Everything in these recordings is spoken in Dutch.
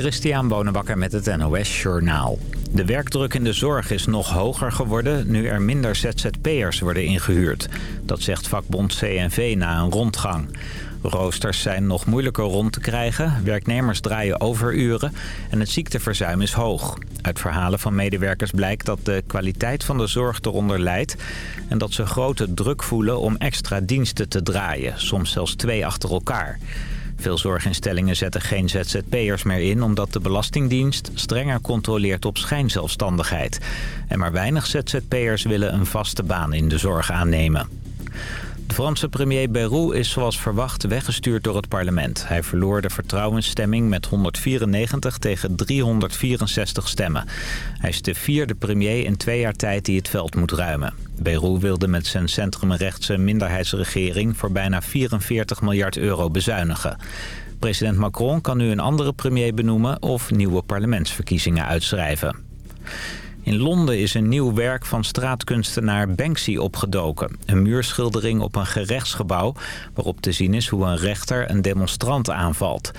Christian Bonenbakker met het NOS Journaal. De werkdruk in de zorg is nog hoger geworden nu er minder ZZP'ers worden ingehuurd. Dat zegt vakbond CNV na een rondgang. Roosters zijn nog moeilijker rond te krijgen, werknemers draaien overuren en het ziekteverzuim is hoog. Uit verhalen van medewerkers blijkt dat de kwaliteit van de zorg eronder leidt... en dat ze grote druk voelen om extra diensten te draaien, soms zelfs twee achter elkaar. Veel zorginstellingen zetten geen ZZP'ers meer in... omdat de Belastingdienst strenger controleert op schijnzelfstandigheid. En maar weinig ZZP'ers willen een vaste baan in de zorg aannemen. Franse premier Bayrou is zoals verwacht weggestuurd door het parlement. Hij verloor de vertrouwensstemming met 194 tegen 364 stemmen. Hij is de vierde premier in twee jaar tijd die het veld moet ruimen. Bayrou wilde met zijn centrumrechtse minderheidsregering voor bijna 44 miljard euro bezuinigen. President Macron kan nu een andere premier benoemen of nieuwe parlementsverkiezingen uitschrijven. In Londen is een nieuw werk van straatkunstenaar Banksy opgedoken. Een muurschildering op een gerechtsgebouw waarop te zien is hoe een rechter een demonstrant aanvalt.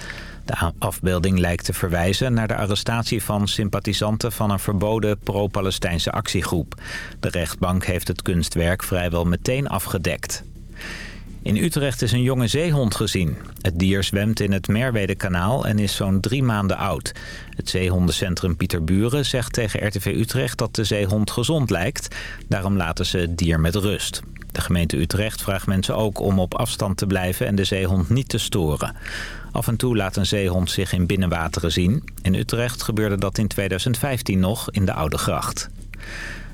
De afbeelding lijkt te verwijzen naar de arrestatie van sympathisanten van een verboden pro-Palestijnse actiegroep. De rechtbank heeft het kunstwerk vrijwel meteen afgedekt. In Utrecht is een jonge zeehond gezien. Het dier zwemt in het Merwedekanaal en is zo'n drie maanden oud. Het zeehondencentrum Pieterburen zegt tegen RTV Utrecht dat de zeehond gezond lijkt. Daarom laten ze het dier met rust. De gemeente Utrecht vraagt mensen ook om op afstand te blijven en de zeehond niet te storen. Af en toe laat een zeehond zich in binnenwateren zien. In Utrecht gebeurde dat in 2015 nog in de Oude Gracht.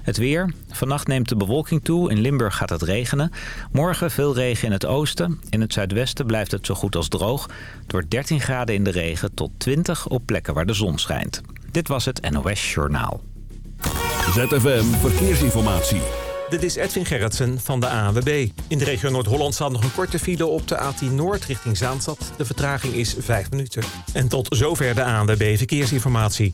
Het weer. Vannacht neemt de bewolking toe. In Limburg gaat het regenen. Morgen veel regen in het oosten. In het zuidwesten blijft het zo goed als droog. Wordt 13 graden in de regen tot 20 op plekken waar de zon schijnt. Dit was het NOS Journaal. ZFM Verkeersinformatie. Dit is Edwin Gerritsen van de ANWB. In de regio Noord-Holland staat nog een korte file op de A10 Noord richting Zaanstad. De vertraging is 5 minuten. En tot zover de ANWB Verkeersinformatie.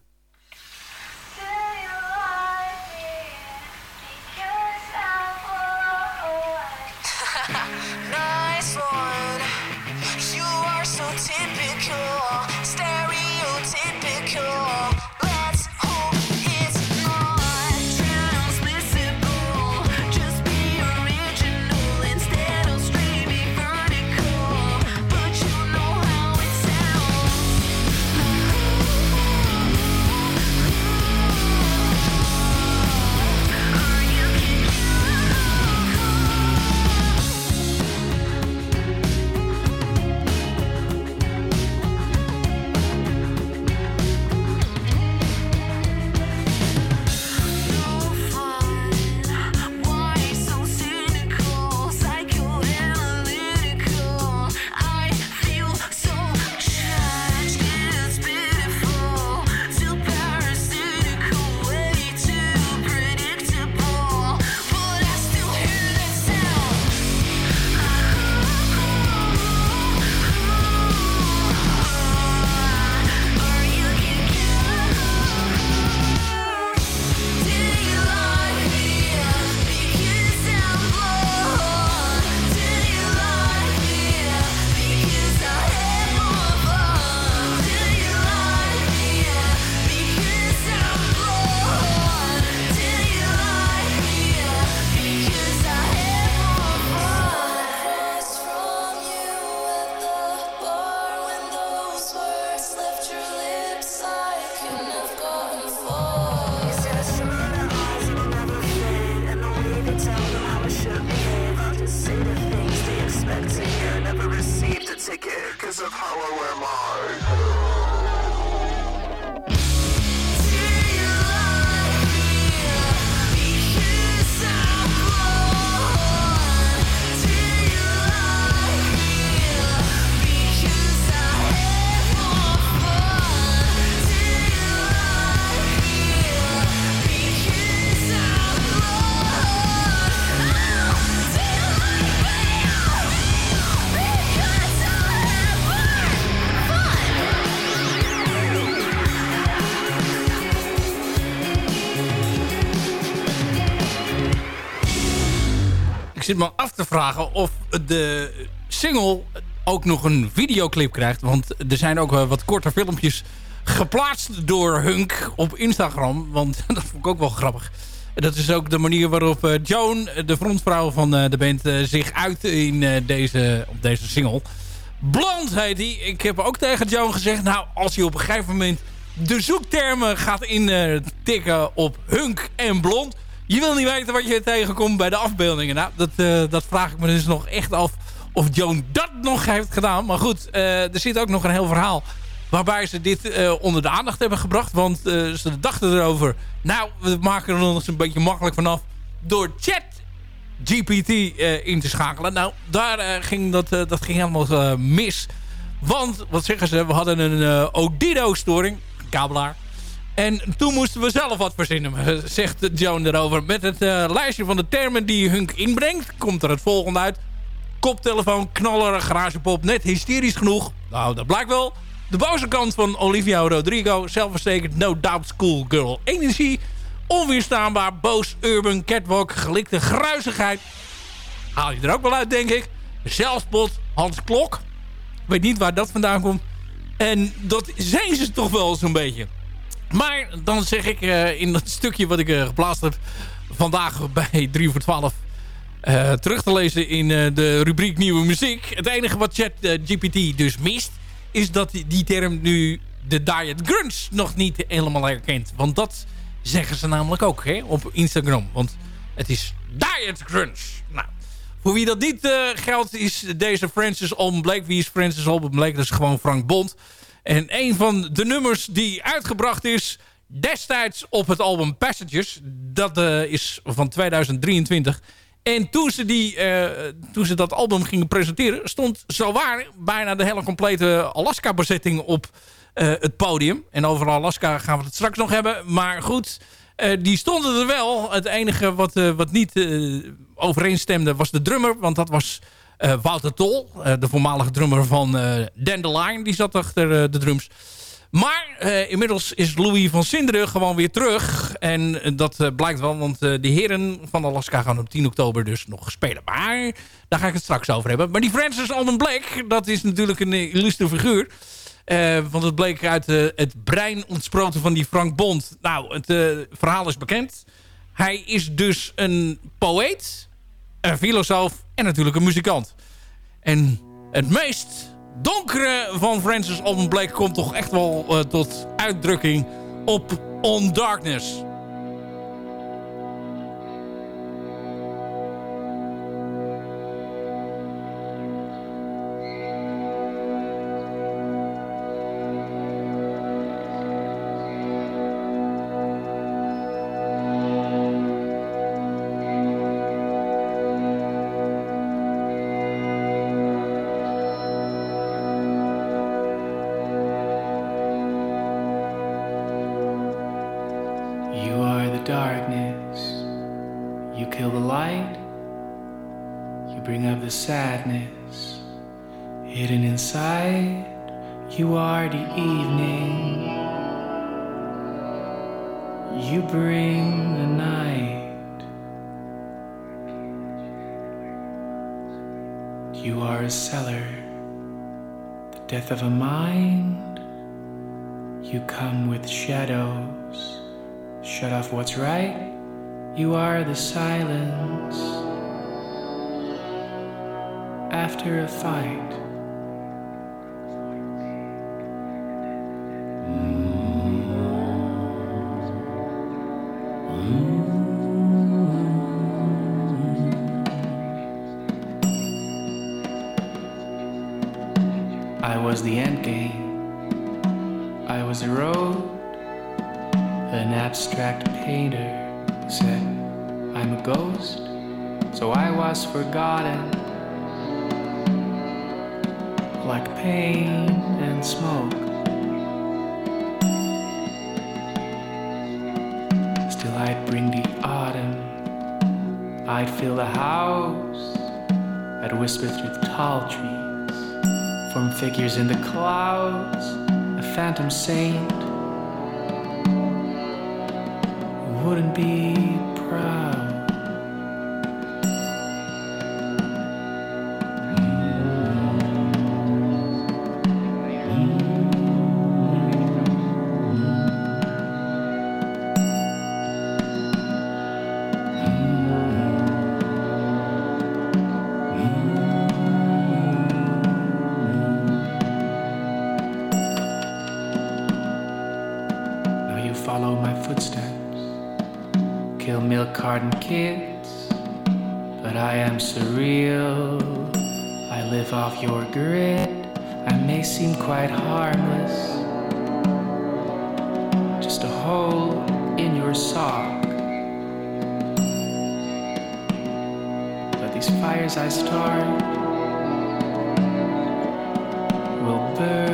Ik zit me af te vragen of de single ook nog een videoclip krijgt. Want er zijn ook wel wat korte filmpjes geplaatst door Hunk op Instagram. Want dat vond ik ook wel grappig. Dat is ook de manier waarop eh, Joan, de frontvrouw van eh, de band, eh, zich uit in eh, deze, op deze single. Blond heet hij. Ik heb ook tegen Joan gezegd... nou, als je op een gegeven moment de zoektermen gaat intikken op hunk en blond... je wil niet weten wat je tegenkomt bij de afbeeldingen. Nou, dat, eh, dat vraag ik me dus nog echt af of Joan dat nog heeft gedaan. Maar goed, eh, er zit ook nog een heel verhaal... waarbij ze dit eh, onder de aandacht hebben gebracht. Want ze dachten erover... nou, we maken er nog eens een beetje makkelijk vanaf... door chat GPT in te schakelen. Nou, daar ging dat, dat ging helemaal mis. Want, wat zeggen ze, we hadden een Odido-storing, kabelaar. En toen moesten we zelf wat verzinnen, zegt Joan erover. Met het eh, lijstje van de termen die Hunk inbrengt, komt er het volgende uit. Koptelefoon, knaller, garagepop, net hysterisch genoeg. Nou, dat blijkt wel. De boze kant van Olivia Rodrigo, zelfverzekerd, no doubt schoolgirl. Energie, onweerstaanbaar, boos, urban, catwalk, gelikte gruisigheid. Haal je er ook wel uit, denk ik. Zelfspot, Hans Klok. Weet niet waar dat vandaan komt. En dat zijn ze toch wel zo'n beetje. Maar dan zeg ik eh, in dat stukje wat ik eh, geplaatst heb... vandaag bij 3 voor 12... eh, terug te lezen in de rubriek Nieuwe Muziek. Het enige wat ChatGPT dus mist... is dat die, term nu de Diet Grunge nog niet helemaal herkent. Want dat zeggen ze namelijk ook hè, op Instagram. Want het is Diet Grunge. Nou, voor wie dat niet geldt is deze Francis Alban Blake. Wie is Francis Alban Blake? Dat is gewoon Frank Bond. En een van de nummers die uitgebracht is destijds op het album Passages. Dat eh, is van 2023. En toen ze, die, eh, toen ze dat album gingen presenteren... stond zowaar bijna de hele complete Alaska-bezetting op eh, het podium. En over Alaska gaan we het straks nog hebben. Maar goed, die stonden er wel. Het enige wat, wat niet overeenstemde was de drummer. Want dat was Wouter Tol, eh, de voormalige drummer van eh Dandelion. Die zat achter eh, de drums. Maar eh, inmiddels is Louis van Sinderen gewoon weer terug. En eh, dat eh, blijkt wel, want eh, de heren van Alaska gaan op 10 oktober dus nog spelen. Maar daar ga ik het straks over hebben. Maar die Francis Alban Blake, dat is natuurlijk een eh, illustre figuur. Eh, want het bleek uit eh, het brein ontsproten van die Frank Bond. Nou, het eh, verhaal is bekend. Hij is dus een poëet, een filosoof en natuurlijk een muzikant. En het meest donkere van Francis Alban Blake komt toch echt wel eh, tot uitdrukking op On Darkness. You are a cellar. The death of a mind. You come with shadows. Shut off what's right. You are the silence. After a fight. Trees. Form figures in the clouds. A phantom saint wouldn't be just a hole in your sock. But these fires I start will burn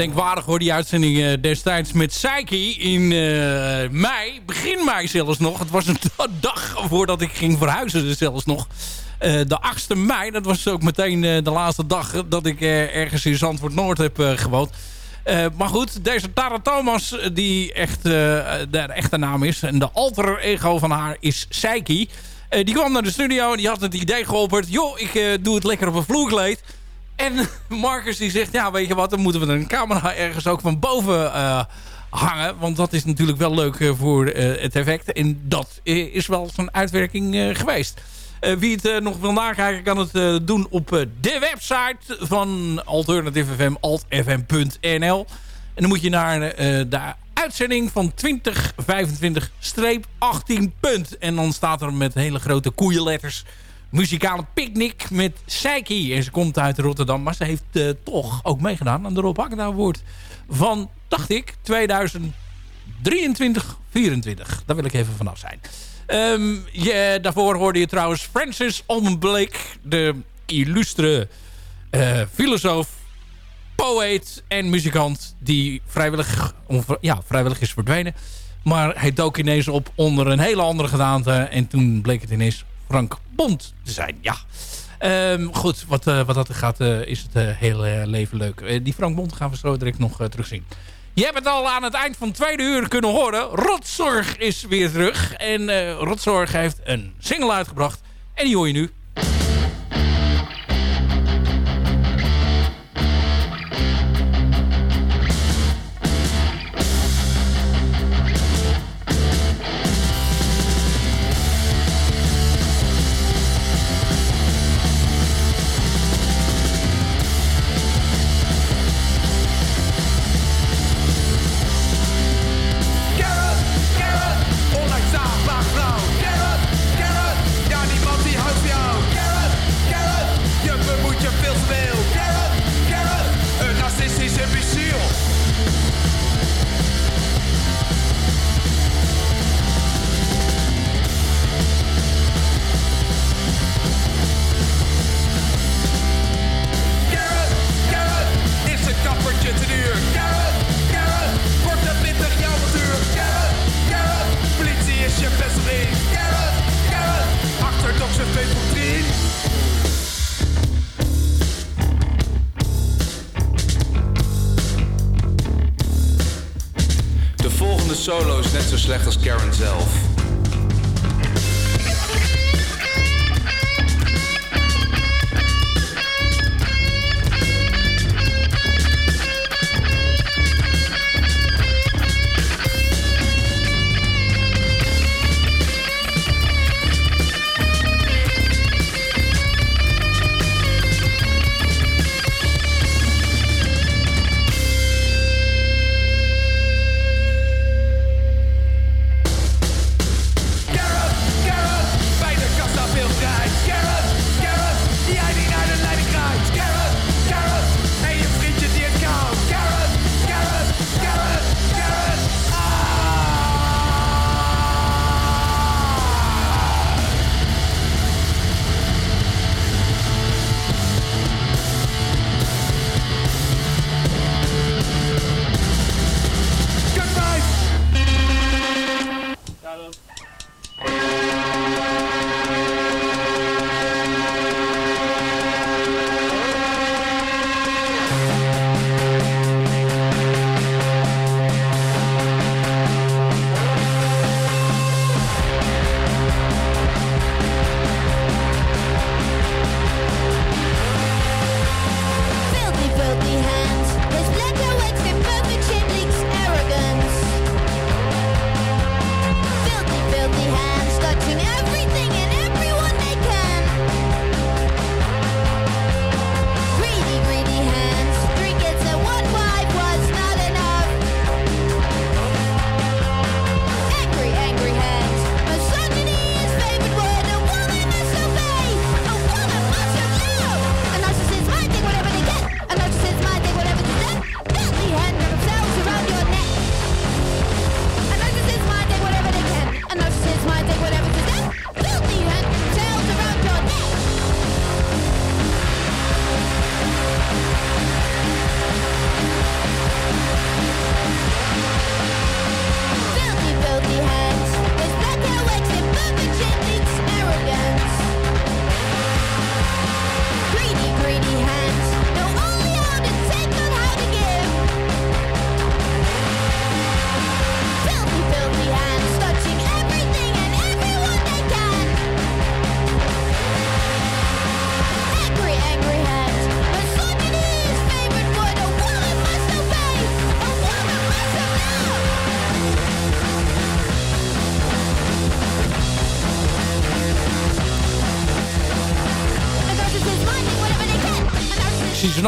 Gedenkwaardig hoor, die uitzending eh, destijds met Psyche in eh, mei. Begin mei zelfs nog. Het was een dag voordat ik ging verhuizen zelfs nog. Eh, de 8e mei, dat was ook meteen de laatste dag dat ik ergens in Zandvoort Noord heb gewoond. Maar goed, deze Tara Thomas, die echt de echte naam is. En de alter ego van haar is Psyche. Die kwam naar de studio en die had het idee geopperd. Joh, ik doe het lekker op een vloerkleed. En Marcus die zegt, ja weet je wat, dan moeten we een camera ergens ook van boven eh, hangen. Want dat is natuurlijk wel leuk eh, voor eh, het effect. En dat is wel zo'n uitwerking geweest. Wie het nog wil nakijken kan het doen op de website van Alternative FM, altfm.nl. En dan moet je naar de uitzending van 2025-18 punt. En dan staat er met hele grote koeienletters muzikale picknick met Psyche. En ze komt uit Rotterdam, maar ze heeft eh, toch ook meegedaan aan de Rob Hakda Award van, dacht ik, 2023, 24. Daar wil ik even vanaf zijn. Ehm, je, daarvoor hoorde je trouwens Francis Blake, de illustre eh, filosoof, poëet en muzikant die vrijwillig, ja, vrijwillig is verdwenen. Maar hij dook ineens op onder een hele andere gedaante. En toen bleek het ineens Frank Bond te zijn. Ja. Ehm, goed, wat, eh, wat dat gaat eh, is het eh, hele leven leuk. Die Frank Bond gaan we zo direct nog terugzien. Je hebt het al aan het eind van tweede uur kunnen horen. Rotzorg is weer terug. En Rotzorg heeft een single uitgebracht. En die hoor je nu.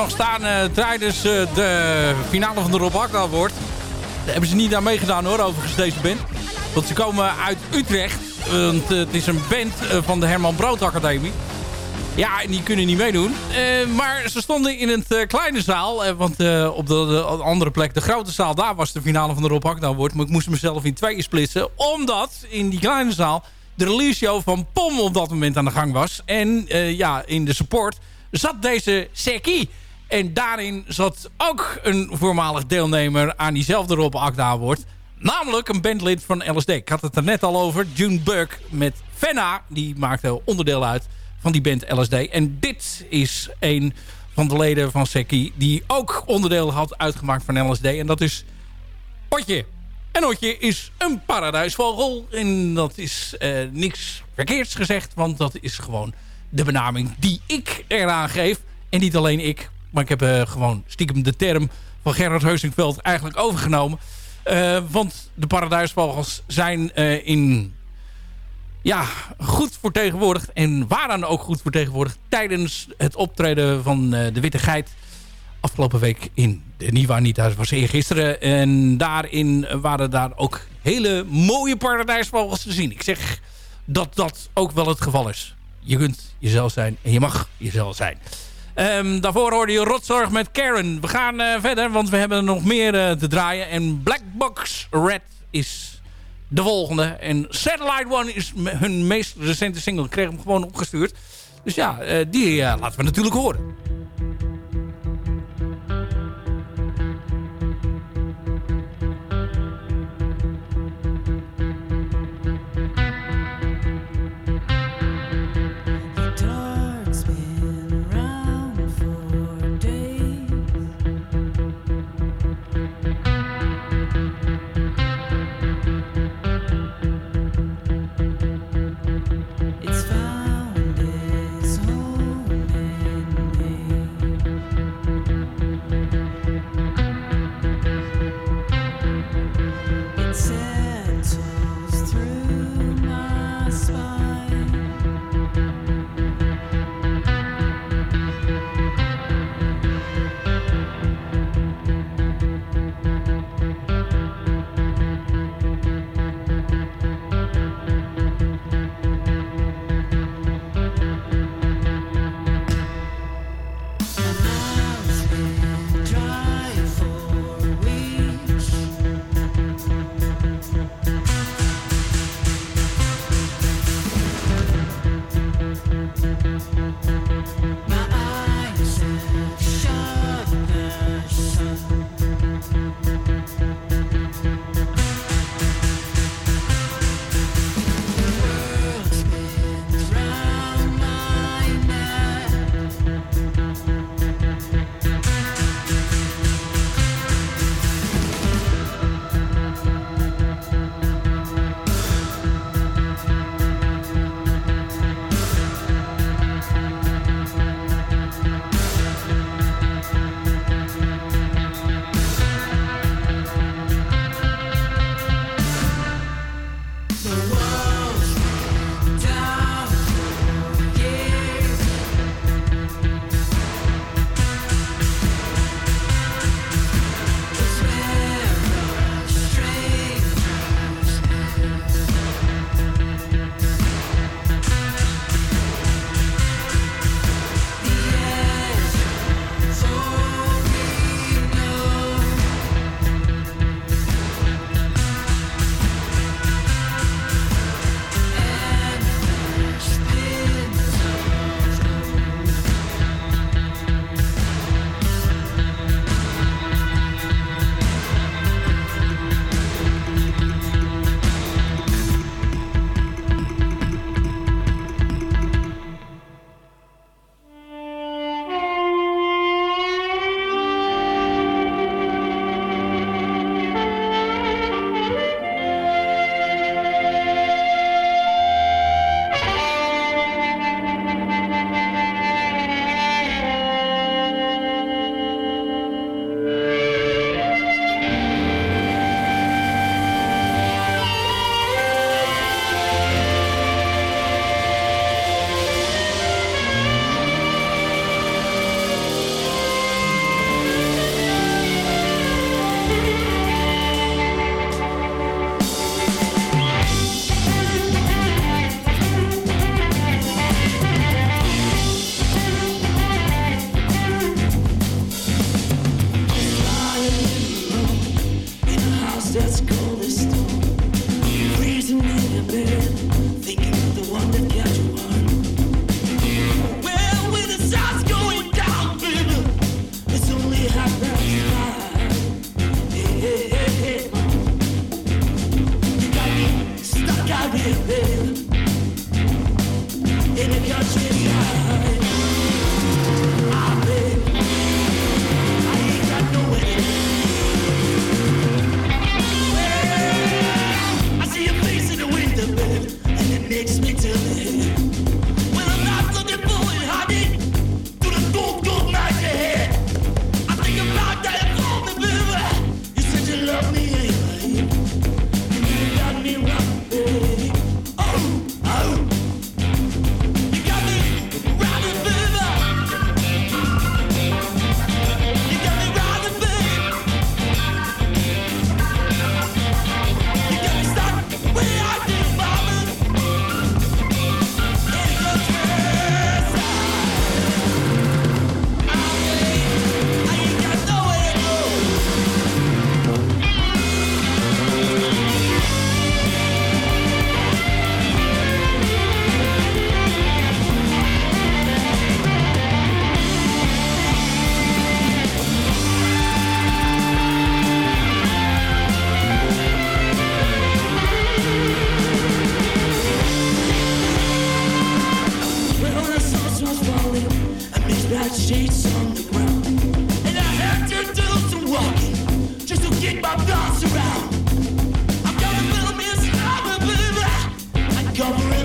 Nog staan eh, tijdens eh, de finale van de Rob Akda Award. Daar hebben ze niet aan meegedaan hoor, overigens deze band. Want ze komen uit Utrecht. Want eh, het is een band van de Herman Brood Academie. Ja, en die kunnen niet meedoen. Maar ze stonden in het kleine zaal. want op de, de andere plek, de grote zaal, daar was de finale van de Rob Award. Maar ik moest mezelf in tweeën splitsen. Omdat in die kleine zaal de release show van POM op dat moment aan de gang was. En ja, in de support zat deze Seki. En daarin zat ook een voormalig deelnemer aan diezelfde Rob Akda Award. Namelijk een bandlid van LSD. Ik had het er net al over. June Buck met Fenna. Die maakte onderdeel uit van die band LSD. En dit is een van de leden van Seki... die ook onderdeel had uitgemaakt van LSD. En dat is Otje. En Otje is een paradijsvogel. En dat is eh, niks verkeerds gezegd. Want dat is gewoon de benaming die ik eraan geef. En niet alleen ik. Maar ik heb eh, gewoon stiekem de term van Gerard Heusingveld eigenlijk overgenomen. Eh, want de paradijsvogels zijn eh, in ja, goed vertegenwoordigd. En waren ook goed vertegenwoordigd tijdens het optreden van de Witte Geit. Afgelopen week in de Niwa niet. Dat was eergisteren. En daarin waren daar ook hele mooie paradijsvogels te zien. Ik zeg dat dat ook wel het geval is. Je kunt jezelf zijn en je mag jezelf zijn. Ehm, daarvoor hoorde je Rotzorg met Karen. We gaan eh, verder, want we hebben nog meer eh, te draaien. En Black Box Red is de volgende. En Satellite One is hun meest recente single. Ik kreeg hem gewoon opgestuurd. Dus ja, eh, die laten we natuurlijk horen.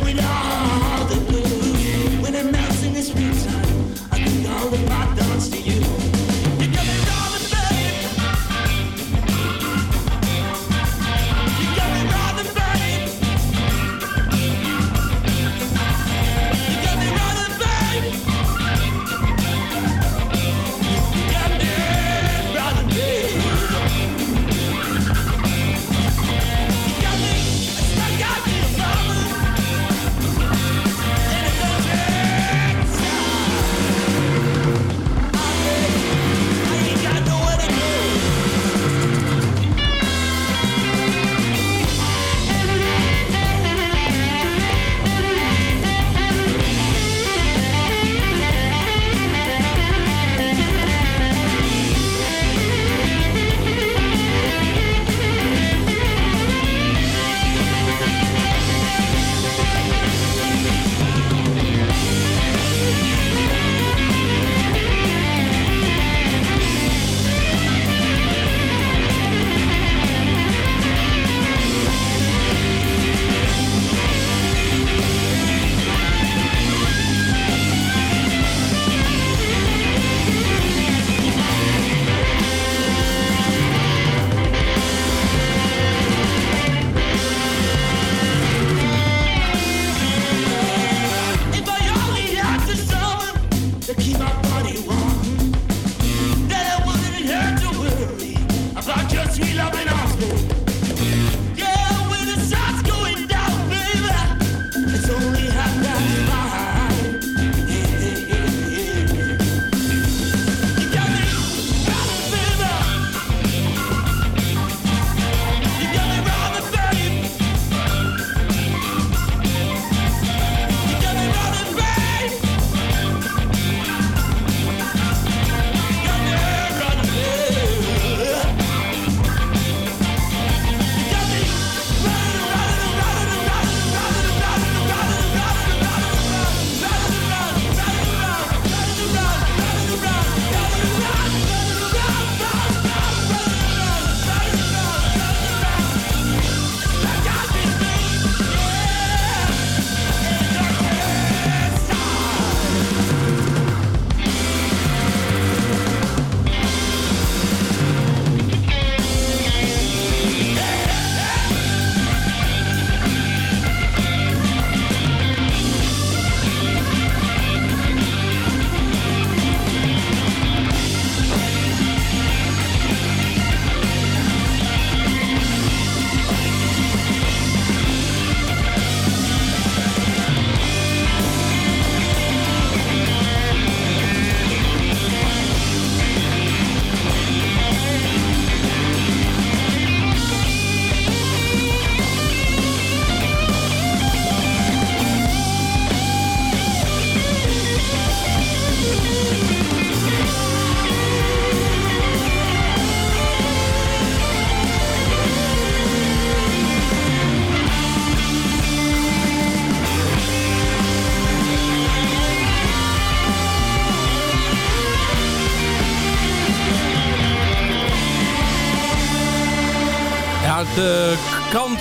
we know.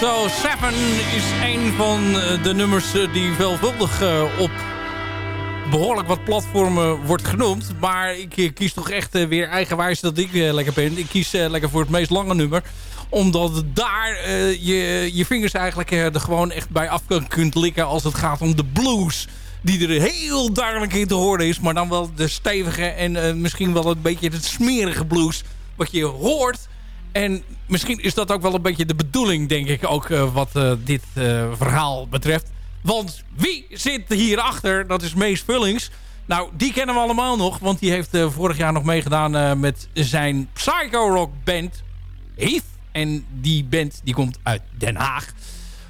Kanto 7 is een van eh, de nummers eh, die veelvuldig eh, op behoorlijk wat platformen wordt genoemd. Maar ik kies toch echt weer eigenwijs dat ik lekker ben. Ik kies lekker voor het meest lange nummer. Omdat daar je, je vingers eigenlijk er gewoon echt bij af kun- kunt likken als het gaat om de blues. Die er heel duidelijk in te horen is. Maar dan wel de stevige en misschien wel een beetje het smerige blues. Wat je hoort. En misschien is dat ook wel een beetje de bedoeling, denk ik, ook eh, wat eh, dit eh, verhaal betreft. Want wie zit hierachter? Dat is Mees Vullings. Nou, die kennen we allemaal nog, want die heeft vorig jaar nog meegedaan met zijn psycho-rock band Heath. En die band die komt uit Den Haag.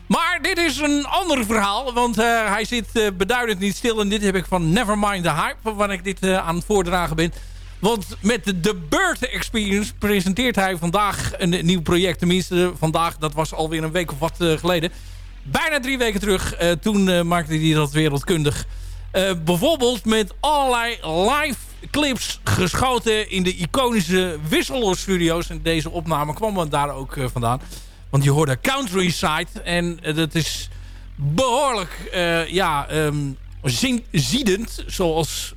Maar dit is een ander verhaal, want hij zit beduidend niet stil. En dit heb ik van Nevermind the Hype, waar ik dit aan het voordragen ben. Want met de The Bird Experience presenteert hij vandaag een nieuw project. Tenminste, vandaag, dat was alweer een week of wat eh, geleden. Bijna drie weken terug. Eh, toen eh, maakte hij dat wereldkundig. Bijvoorbeeld met allerlei live clips geschoten in de iconische Wisseloor Studios. En deze opname kwam daar ook vandaan. Want je hoorde Countryside. En dat is behoorlijk eh, ja, zin- ziedend. Zoals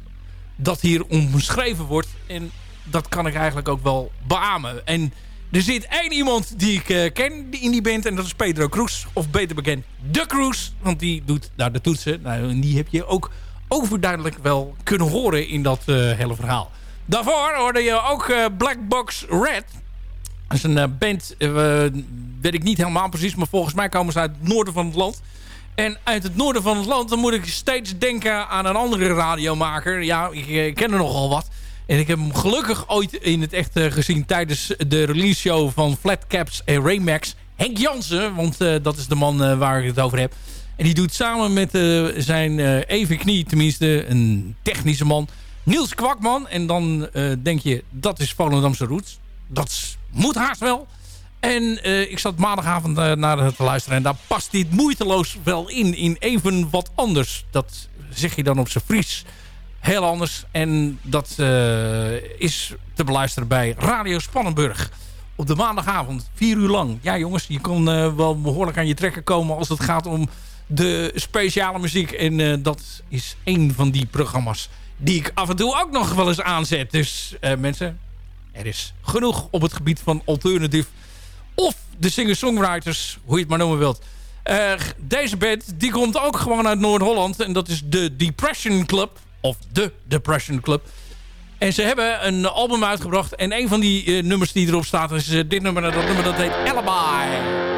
dat hier omschreven wordt. En dat kan ik eigenlijk ook wel beamen. En er zit één iemand die ik eh, ken in die band. En dat is Pedro Cruz. Of beter bekend, De Cruz. Want die doet daar de toetsen. Nou, en die heb je ook overduidelijk wel kunnen horen in dat eh, hele verhaal. Daarvoor hoorde je ook eh, Black Box Red. Dat is een band, weet ik niet helemaal precies... maar volgens mij komen ze uit het noorden van het land. En uit het noorden van het land... dan moet ik steeds denken aan een andere radiomaker. Ja, ik, ken er nogal wat. En ik heb hem gelukkig ooit in het echt eh, gezien... tijdens de release show van Flatcaps en Raymax. Henk Jansen, want eh, dat is de man eh, waar ik het over heb. En die doet samen met zijn even knie, tenminste een technische man... Niels Kwakman. En dan denk je, dat is Volendamse Roots. Dat moet haast wel. En eh, ik zat maandagavond eh, naar het te luisteren. En daar past dit moeiteloos wel in. In even wat anders. Dat zeg je dan op zijn Fries. Heel anders. En dat eh, is te beluisteren bij Radio Spannenburg. Op de maandagavond. Vier uur lang. Ja jongens, je eh, wel behoorlijk aan je trekken komen als het gaat om de speciale muziek. En dat is één van die programma's die ik af en toe ook nog wel eens aanzet. Dus mensen, er is genoeg op het gebied van alternative of de singer-songwriters, hoe je het maar noemen wilt. Eh, deze band die komt ook gewoon uit Noord-Holland. En dat is de Depression Club. Of de Depression Club. En ze hebben een album uitgebracht. En een van die eh, nummers die erop staat is eh, dit nummer. Dat nummer dat heet Alibi.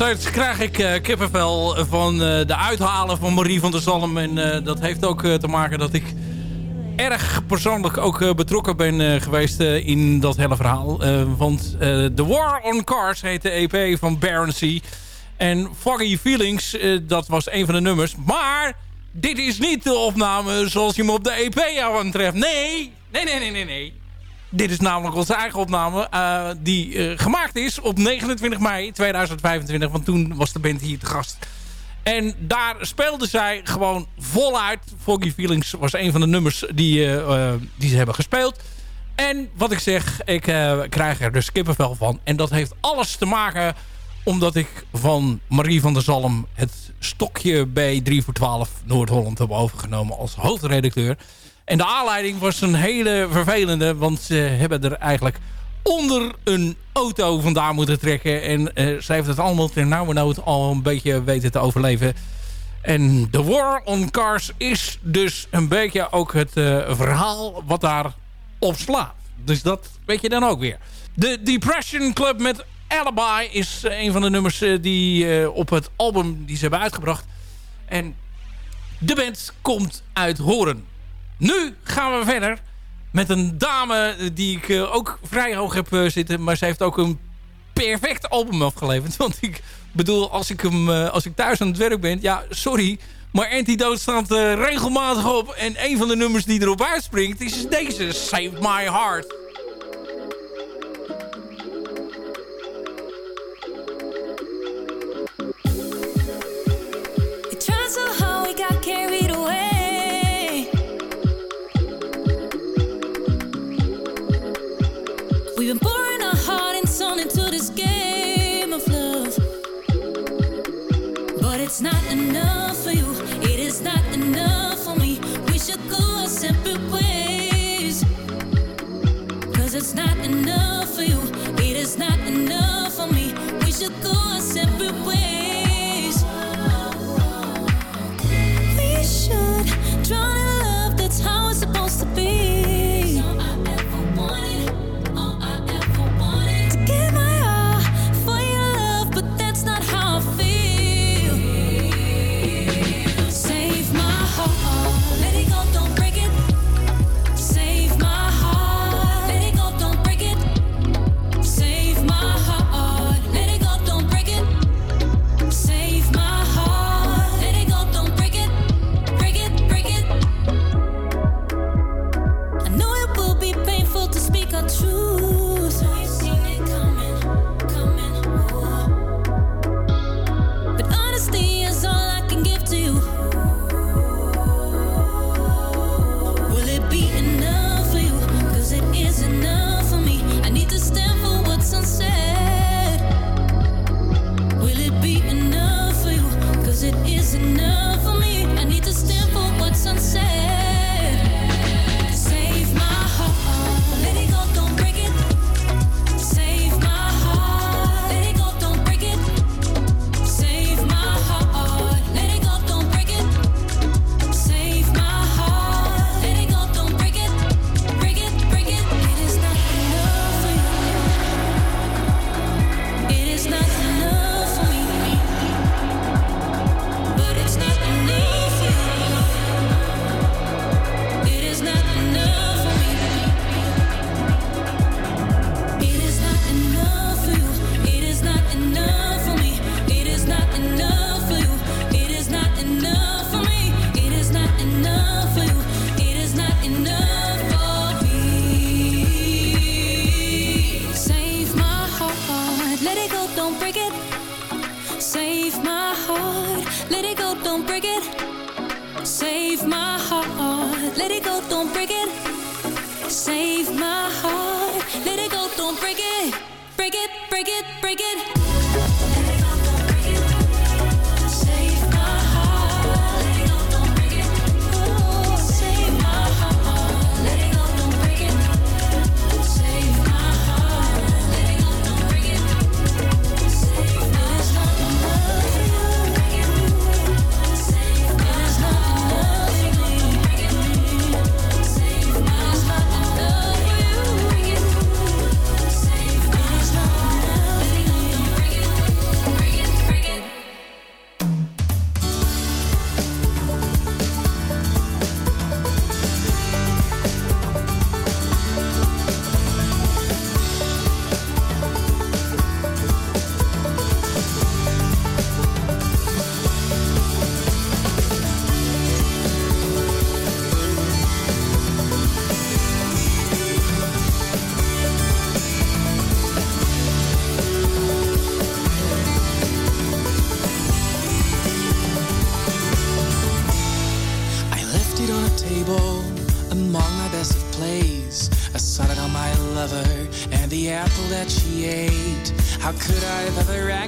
steeds krijg ik uh, kippenvel van eh, de uithalen van Marie van der Zalm. En eh, dat heeft ook te maken dat ik erg persoonlijk ook betrokken ben geweest in dat hele verhaal. want The War on Cars heet de EP van Barency. En Foggy Feelings, dat was een van de nummers. Maar dit is niet de opname zoals je hem op de EP aantreft. Nee, nee, nee, nee, nee. nee. Dit is namelijk onze eigen opname eh, die eh, gemaakt is op 29 mei 2025. Want toen was de band hier te gast. En daar speelden zij gewoon voluit. Foggy Feelings was een van de nummers die, eh, die ze hebben gespeeld. En wat ik zeg, ik krijg er dus kippenvel van. En dat heeft alles te maken omdat ik van Marie van der Zalm het stokje bij 3 voor 12 Noord-Holland heb overgenomen als hoofdredacteur. En de aanleiding was een hele vervelende... want ze hebben er eigenlijk onder een auto vandaan moeten trekken. En eh, ze heeft het allemaal ter nauwernood al een beetje weten te overleven. En The War on Cars is dus een beetje ook het eh, verhaal wat daar op slaat. Dus dat weet je dan ook weer. De Depression Club met Alibi is eh, een van de nummers die op het album die ze hebben uitgebracht. En de band komt uit Horen. Nu gaan we verder met een dame die ik eh, ook vrij hoog heb eh, zitten. Maar ze heeft ook een perfect album afgeleverd. Want ik bedoel, als ik, hem, eh, als ik thuis aan het werk ben... Ja, sorry, maar Antidote staat regelmatig op. En een van de nummers die erop uitspringt is deze. Save My Heart. another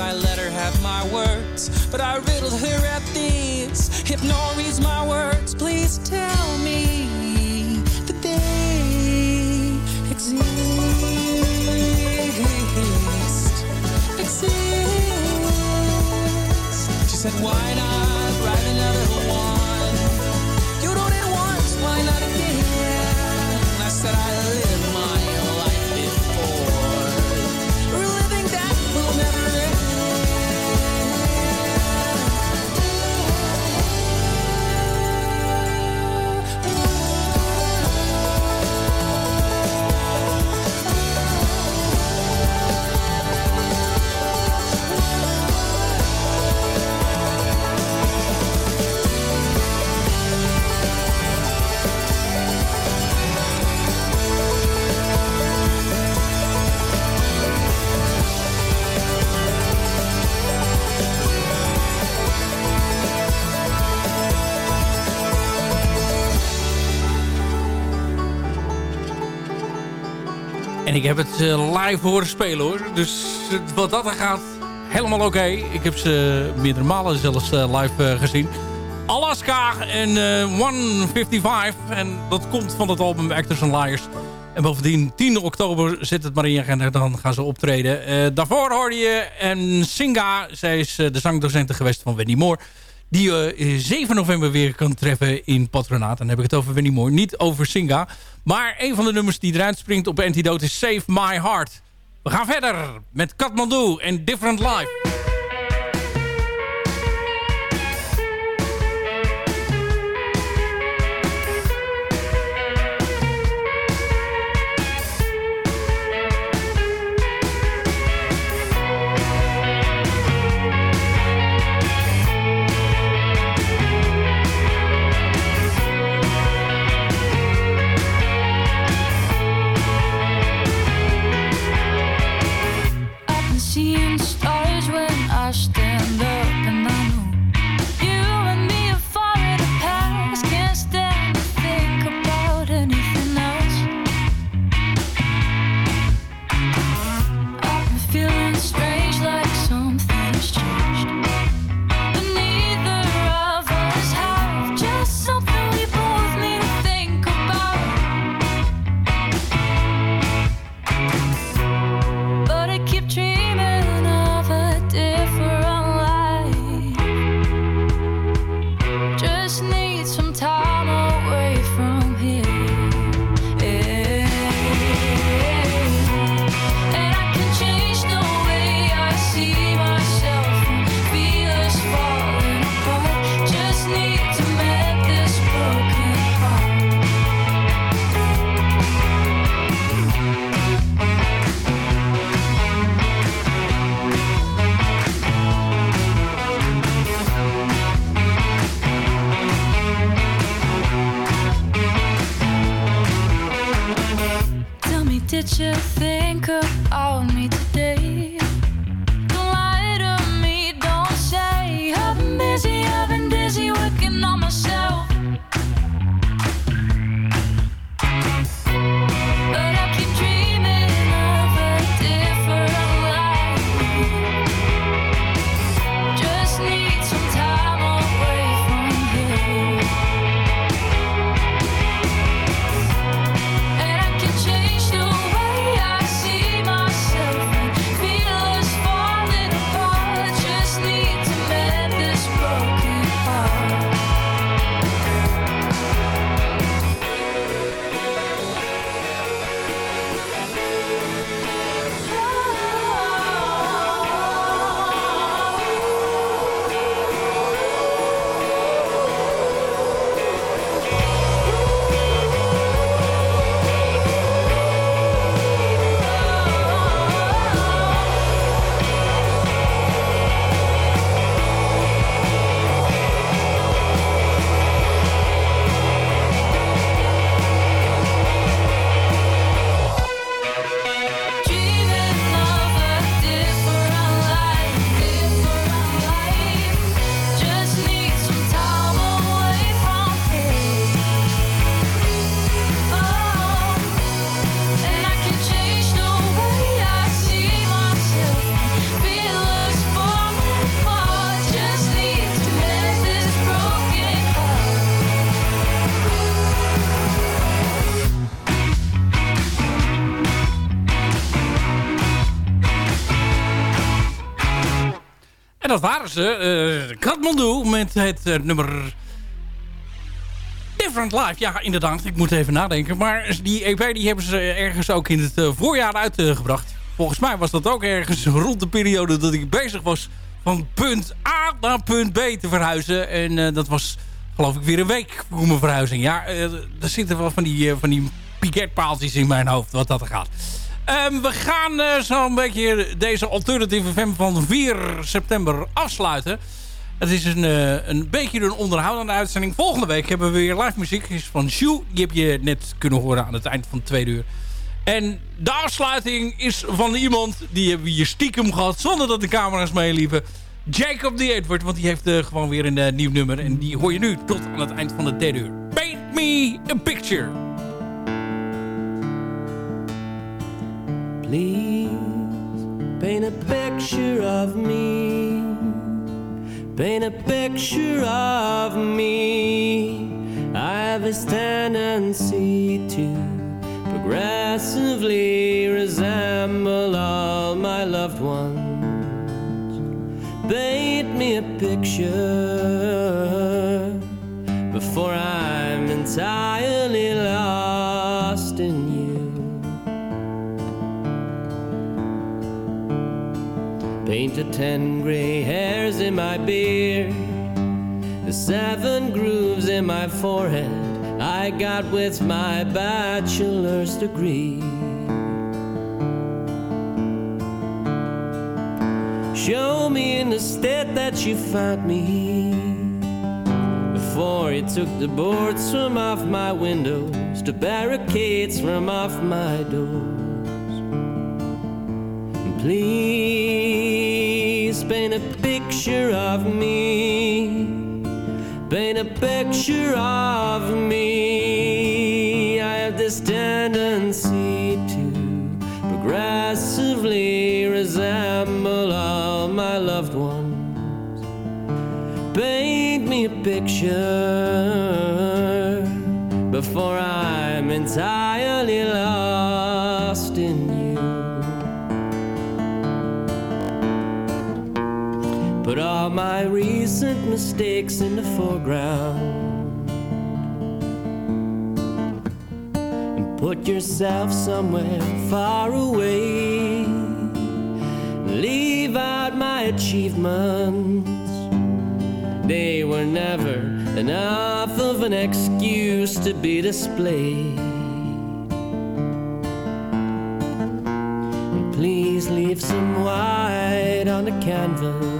I let her have my words, but I riddled her at these. If no one reads my words, please tell me that they exist. Exist. She said, why not En ik heb het eh, live horen spelen hoor. Dus eh, wat dat er gaat, helemaal oké. Ik heb ze meerdere malen zelfs eh, live gezien. Alaska en eh, 155. En dat komt van het album Actors and Liars. En bovendien, 10 oktober zit het maar in agenda. Dan gaan ze optreden. Daarvoor hoorde je en Singa. Zij is de zangdocente geweest van Wendy Moore. Die je eh, 7 november weer kan treffen in Patronaat. Dan heb ik het over Wendy Moore. Niet over Singa. Maar een van de nummers die eruit springt op Antidote is Save My Heart. We gaan verder met Kathmandu en Different Life. Waren ze. eh met het eh, nummer Different Life. Ja, inderdaad. Ik moet even nadenken. Maar die EP die hebben ze ergens ook in het eh, voorjaar uitgebracht. Volgens mij was dat ook ergens rond de periode dat ik bezig was... van punt A naar punt B te verhuizen. En dat was geloof ik weer een week voor mijn verhuizing. Ja, er zitten wel van die, van die piketpaaltjes in mijn hoofd wat dat er gaat. Ehm, we gaan eh, zo'n beetje deze Alternative FM van 4 september afsluiten. Het is een, eh, een beetje een onderhoudende uitzending. Volgende week hebben we weer live muziek. is van Shu. Die heb je net kunnen horen aan het eind van het tweede uur. En de afsluiting is van iemand die hebben we hier stiekem gehad zonder dat de camera's meeliepen. Jacob the Edward, want die heeft eh, gewoon weer een nieuw nummer. En die hoor je nu tot aan het eind van het derde uur. Paint me a picture. Please paint a picture of me. Paint a picture of me. I have a tendency to progressively resemble all my loved ones. Paint me a picture before I'm entirely lost Painted ten gray hairs in my beard, the seven grooves in my forehead I got with my bachelor's degree. Show me in the state that you found me before you took the boards from off my windows, the barricades from off my doors. Please paint a picture of me. Paint a picture of me. I have this tendency to progressively resemble all my loved ones. Paint me a picture before I'm entirely lost my recent mistakes in the foreground. And put yourself somewhere far away. Leave out my achievements. They were never enough of an excuse to be displayed. And please leave some white on the canvas.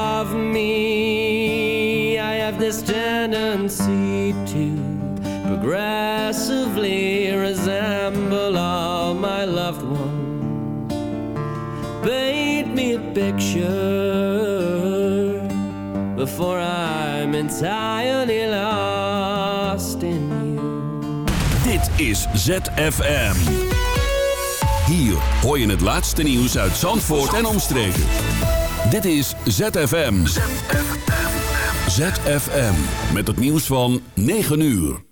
before I'm entirely lost in you. Dit is ZFM. Hier hoor je het laatste nieuws uit Zandvoort en omstreken. Dit is ZFM. ZFM. Met het nieuws van 9 uur.